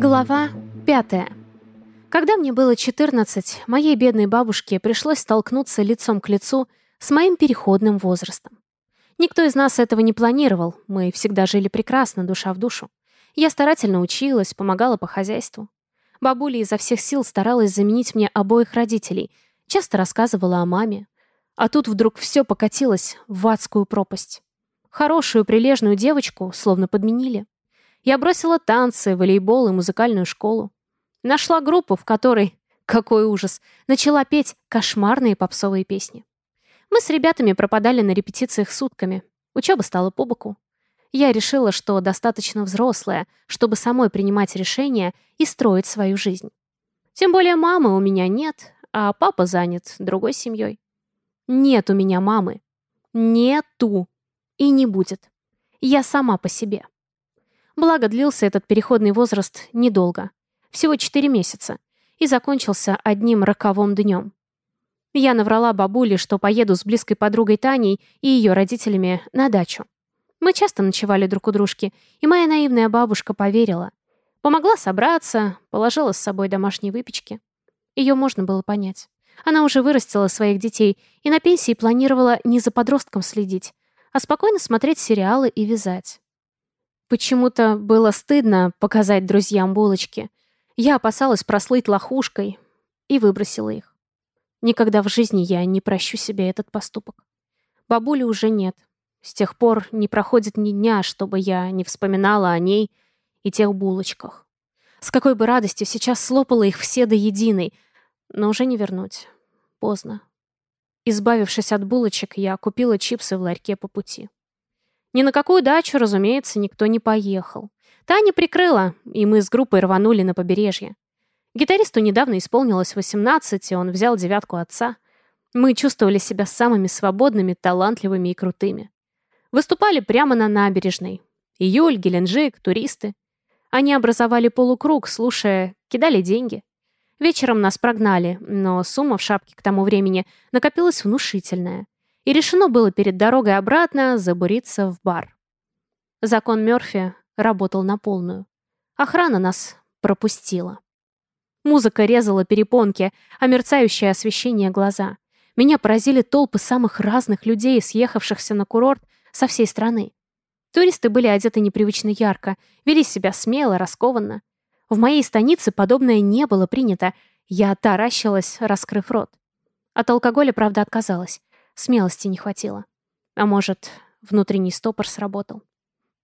Глава пятая. Когда мне было 14, моей бедной бабушке пришлось столкнуться лицом к лицу с моим переходным возрастом. Никто из нас этого не планировал, мы всегда жили прекрасно, душа в душу. Я старательно училась, помогала по хозяйству. Бабуля изо всех сил старалась заменить мне обоих родителей, часто рассказывала о маме. А тут вдруг все покатилось в адскую пропасть. Хорошую, прилежную девочку словно подменили. Я бросила танцы, волейбол и музыкальную школу. Нашла группу, в которой, какой ужас, начала петь кошмарные попсовые песни. Мы с ребятами пропадали на репетициях сутками. Учеба стала по боку. Я решила, что достаточно взрослая, чтобы самой принимать решения и строить свою жизнь. Тем более мамы у меня нет, а папа занят другой семьей. Нет у меня мамы. Нету. И не будет. Я сама по себе. Благо, длился этот переходный возраст недолго. Всего четыре месяца. И закончился одним роковым днем. Я наврала бабуле, что поеду с близкой подругой Таней и ее родителями на дачу. Мы часто ночевали друг у дружки, и моя наивная бабушка поверила. Помогла собраться, положила с собой домашней выпечки. Ее можно было понять. Она уже вырастила своих детей и на пенсии планировала не за подростком следить, а спокойно смотреть сериалы и вязать. Почему-то было стыдно показать друзьям булочки. Я опасалась прослыть лохушкой и выбросила их. Никогда в жизни я не прощу себе этот поступок. Бабули уже нет. С тех пор не проходит ни дня, чтобы я не вспоминала о ней и тех булочках. С какой бы радостью сейчас слопала их все до единой, но уже не вернуть. Поздно. Избавившись от булочек, я купила чипсы в ларьке по пути. Ни на какую дачу, разумеется, никто не поехал. Таня прикрыла, и мы с группой рванули на побережье. Гитаристу недавно исполнилось 18, и он взял девятку отца. Мы чувствовали себя самыми свободными, талантливыми и крутыми. Выступали прямо на набережной. Июль, Геленджик, туристы. Они образовали полукруг, слушая, кидали деньги. Вечером нас прогнали, но сумма в шапке к тому времени накопилась внушительная и решено было перед дорогой обратно забуриться в бар. Закон Мёрфи работал на полную. Охрана нас пропустила. Музыка резала перепонки, а мерцающее освещение — глаза. Меня поразили толпы самых разных людей, съехавшихся на курорт со всей страны. Туристы были одеты непривычно ярко, вели себя смело, раскованно. В моей станице подобное не было принято. Я таращилась, раскрыв рот. От алкоголя, правда, отказалась. Смелости не хватило. А может, внутренний стопор сработал.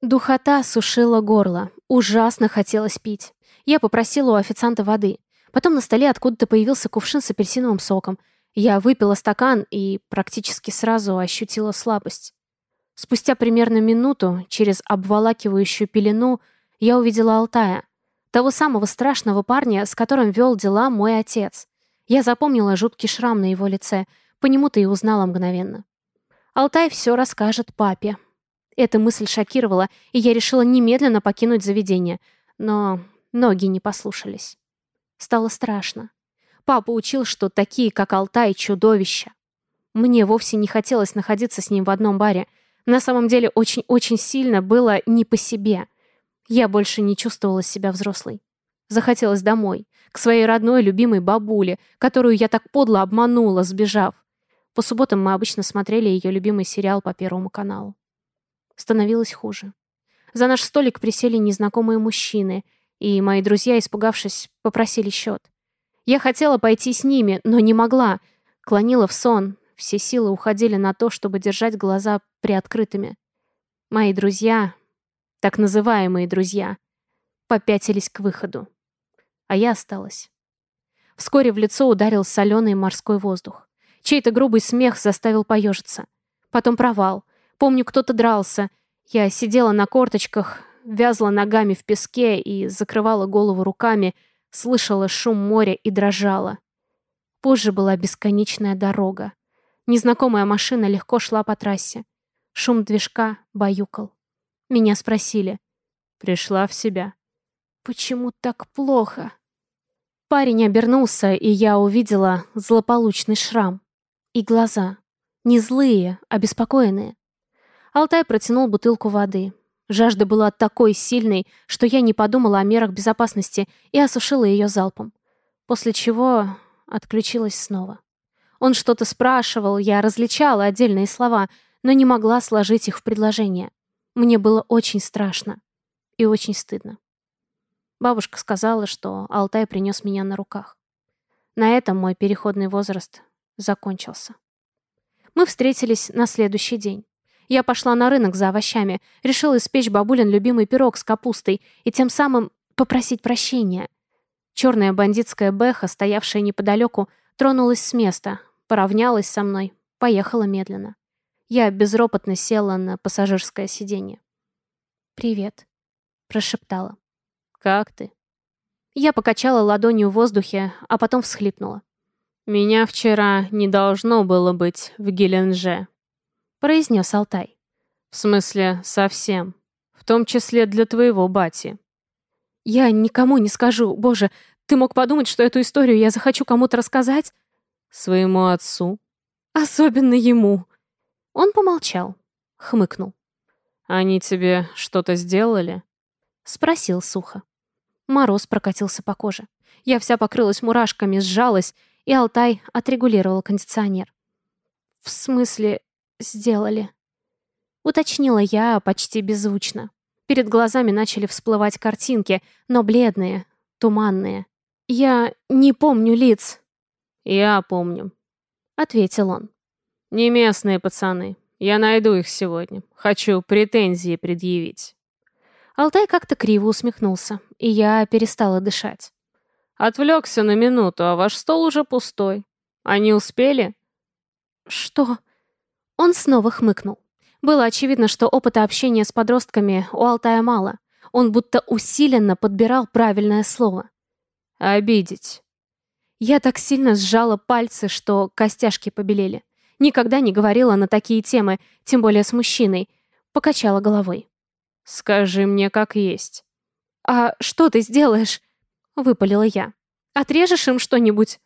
Духота сушила горло. Ужасно хотелось пить. Я попросила у официанта воды. Потом на столе откуда-то появился кувшин с апельсиновым соком. Я выпила стакан и практически сразу ощутила слабость. Спустя примерно минуту, через обволакивающую пелену, я увидела Алтая. Того самого страшного парня, с которым вел дела мой отец. Я запомнила жуткий шрам на его лице — по нему ты и узнала мгновенно. Алтай все расскажет папе. Эта мысль шокировала, и я решила немедленно покинуть заведение. Но ноги не послушались. Стало страшно. Папа учил, что такие, как Алтай, чудовища. Мне вовсе не хотелось находиться с ним в одном баре. На самом деле очень-очень сильно было не по себе. Я больше не чувствовала себя взрослой. Захотелось домой, к своей родной любимой бабуле, которую я так подло обманула, сбежав. По субботам мы обычно смотрели ее любимый сериал по Первому каналу. Становилось хуже. За наш столик присели незнакомые мужчины, и мои друзья, испугавшись, попросили счет. Я хотела пойти с ними, но не могла. Клонила в сон. Все силы уходили на то, чтобы держать глаза приоткрытыми. Мои друзья, так называемые друзья, попятились к выходу. А я осталась. Вскоре в лицо ударил соленый морской воздух. Чей-то грубый смех заставил поежиться. Потом провал. Помню, кто-то дрался. Я сидела на корточках, вязла ногами в песке и закрывала голову руками, слышала шум моря и дрожала. Позже была бесконечная дорога. Незнакомая машина легко шла по трассе. Шум движка баюкал. Меня спросили. Пришла в себя. «Почему так плохо?» Парень обернулся, и я увидела злополучный шрам. И глаза. Не злые, а беспокойные. Алтай протянул бутылку воды. Жажда была такой сильной, что я не подумала о мерах безопасности и осушила ее залпом. После чего отключилась снова. Он что-то спрашивал, я различала отдельные слова, но не могла сложить их в предложение. Мне было очень страшно и очень стыдно. Бабушка сказала, что Алтай принес меня на руках. На этом мой переходный возраст закончился. Мы встретились на следующий день. Я пошла на рынок за овощами, решила испечь бабулин любимый пирог с капустой и тем самым попросить прощения. Черная бандитская бэха, стоявшая неподалеку, тронулась с места, поравнялась со мной, поехала медленно. Я безропотно села на пассажирское сиденье. «Привет», — прошептала. «Как ты?» Я покачала ладонью в воздухе, а потом всхлипнула. «Меня вчера не должно было быть в Геленже», — произнес Алтай. «В смысле, совсем. В том числе для твоего бати». «Я никому не скажу. Боже, ты мог подумать, что эту историю я захочу кому-то рассказать?» «Своему отцу». «Особенно ему». Он помолчал, хмыкнул. «Они тебе что-то сделали?» Спросил сухо. Мороз прокатился по коже. Я вся покрылась мурашками, сжалась, и Алтай отрегулировал кондиционер. «В смысле, сделали?» Уточнила я почти беззвучно. Перед глазами начали всплывать картинки, но бледные, туманные. «Я не помню лиц». «Я помню», — ответил он. «Не местные пацаны. Я найду их сегодня. Хочу претензии предъявить». Алтай как-то криво усмехнулся, и я перестала дышать. «Отвлекся на минуту, а ваш стол уже пустой. Они успели?» «Что?» Он снова хмыкнул. Было очевидно, что опыта общения с подростками у Алтая мало. Он будто усиленно подбирал правильное слово. «Обидеть». Я так сильно сжала пальцы, что костяшки побелели. Никогда не говорила на такие темы, тем более с мужчиной. Покачала головой. «Скажи мне, как есть». «А что ты сделаешь?» — выпалила я. «Отрежешь им что-нибудь?»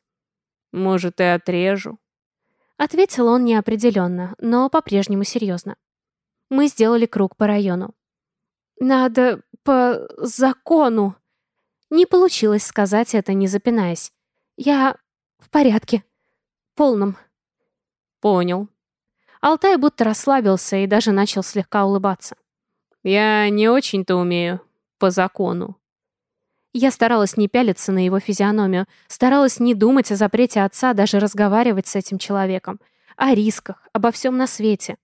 «Может, и отрежу». Ответил он неопределенно, но по-прежнему серьезно. Мы сделали круг по району. «Надо по закону». Не получилось сказать это, не запинаясь. «Я в порядке. Полном». «Понял». Алтай будто расслабился и даже начал слегка улыбаться. «Я не очень-то умею по закону». Я старалась не пялиться на его физиономию, старалась не думать о запрете отца даже разговаривать с этим человеком, о рисках, обо всем на свете.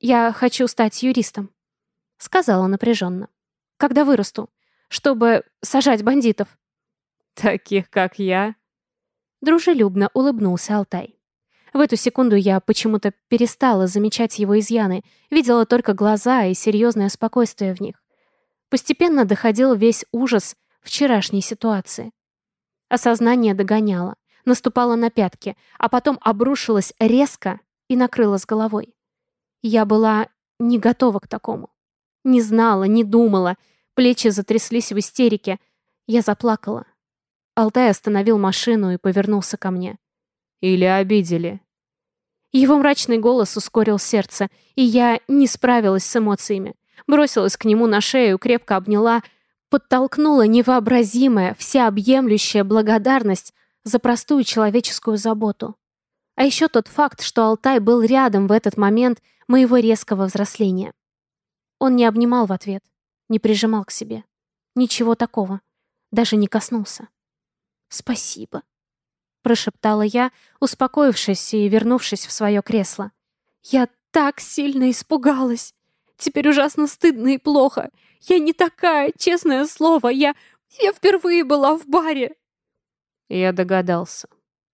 «Я хочу стать юристом», — сказала напряженно. «Когда вырасту, чтобы сажать бандитов». «Таких, как я?» Дружелюбно улыбнулся Алтай. В эту секунду я почему-то перестала замечать его изъяны, видела только глаза и серьезное спокойствие в них. Постепенно доходил весь ужас вчерашней ситуации. Осознание догоняло, наступало на пятки, а потом обрушилось резко и накрыло с головой. Я была не готова к такому. Не знала, не думала, плечи затряслись в истерике. Я заплакала. Алтай остановил машину и повернулся ко мне. «Или обидели?» Его мрачный голос ускорил сердце, и я не справилась с эмоциями. Бросилась к нему на шею, крепко обняла, подтолкнула невообразимая, всеобъемлющая благодарность за простую человеческую заботу. А еще тот факт, что Алтай был рядом в этот момент моего резкого взросления. Он не обнимал в ответ, не прижимал к себе. Ничего такого. Даже не коснулся. «Спасибо», прошептала я, успокоившись и вернувшись в свое кресло. «Я так сильно испугалась! Теперь ужасно стыдно и плохо! Я не такая, честное слово! Я... я впервые была в баре!» Я догадался.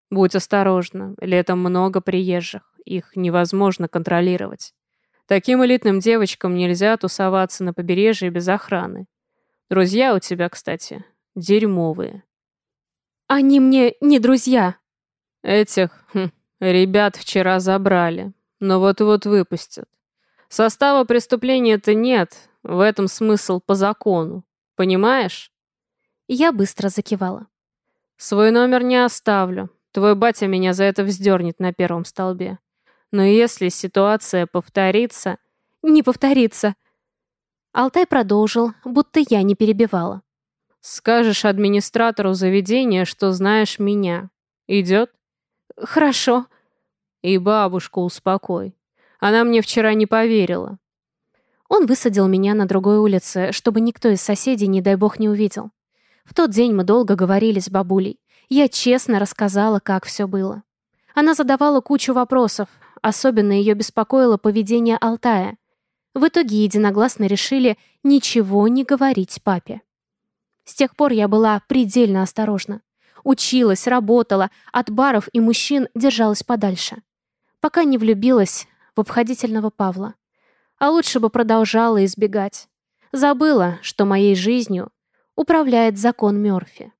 Будь осторожна, летом много приезжих, их невозможно контролировать. Таким элитным девочкам нельзя тусоваться на побережье без охраны. Друзья у тебя, кстати, дерьмовые. Они мне не друзья. Этих хм, ребят вчера забрали, но вот-вот выпустят. Состава преступления-то нет, в этом смысл по закону. Понимаешь? Я быстро закивала. Свой номер не оставлю. Твой батя меня за это вздернет на первом столбе. Но если ситуация повторится... Не повторится. Алтай продолжил, будто я не перебивала. «Скажешь администратору заведения, что знаешь меня. Идет?» «Хорошо». «И бабушку успокой. Она мне вчера не поверила». Он высадил меня на другой улице, чтобы никто из соседей, не дай бог, не увидел. В тот день мы долго говорили с бабулей. Я честно рассказала, как все было. Она задавала кучу вопросов. Особенно ее беспокоило поведение Алтая. В итоге единогласно решили ничего не говорить папе. С тех пор я была предельно осторожна. Училась, работала, от баров и мужчин держалась подальше. Пока не влюбилась в обходительного Павла. А лучше бы продолжала избегать. Забыла, что моей жизнью управляет закон Мёрфи.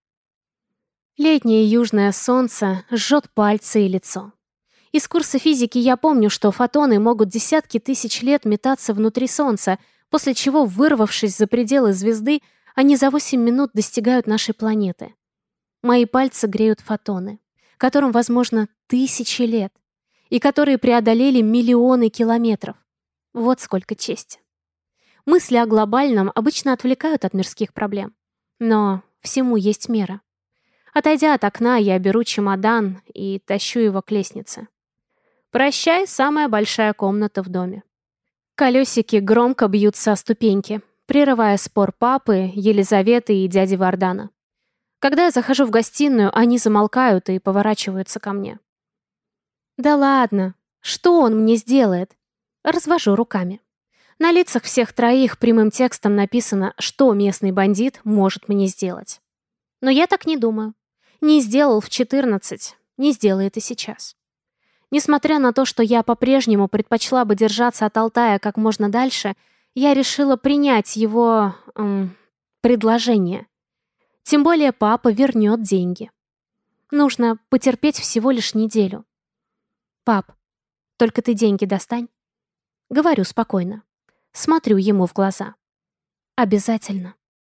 Летнее южное солнце жжет пальцы и лицо. Из курса физики я помню, что фотоны могут десятки тысяч лет метаться внутри Солнца, после чего, вырвавшись за пределы звезды, они за 8 минут достигают нашей планеты. Мои пальцы греют фотоны, которым, возможно, тысячи лет, и которые преодолели миллионы километров. Вот сколько чести. Мысли о глобальном обычно отвлекают от мирских проблем. Но всему есть мера. Отойдя от окна, я беру чемодан и тащу его к лестнице. Прощай, самая большая комната в доме. Колесики громко бьются о ступеньки, прерывая спор папы, Елизаветы и дяди Вардана. Когда я захожу в гостиную, они замолкают и поворачиваются ко мне. «Да ладно, что он мне сделает?» Развожу руками. На лицах всех троих прямым текстом написано, что местный бандит может мне сделать. Но я так не думаю. Не сделал в 14, не сделает и сейчас. Несмотря на то, что я по-прежнему предпочла бы держаться от Алтая как можно дальше, я решила принять его... Эм, предложение. Тем более папа вернет деньги. Нужно потерпеть всего лишь неделю. «Пап, только ты деньги достань». Говорю спокойно. Смотрю ему в глаза. «Обязательно».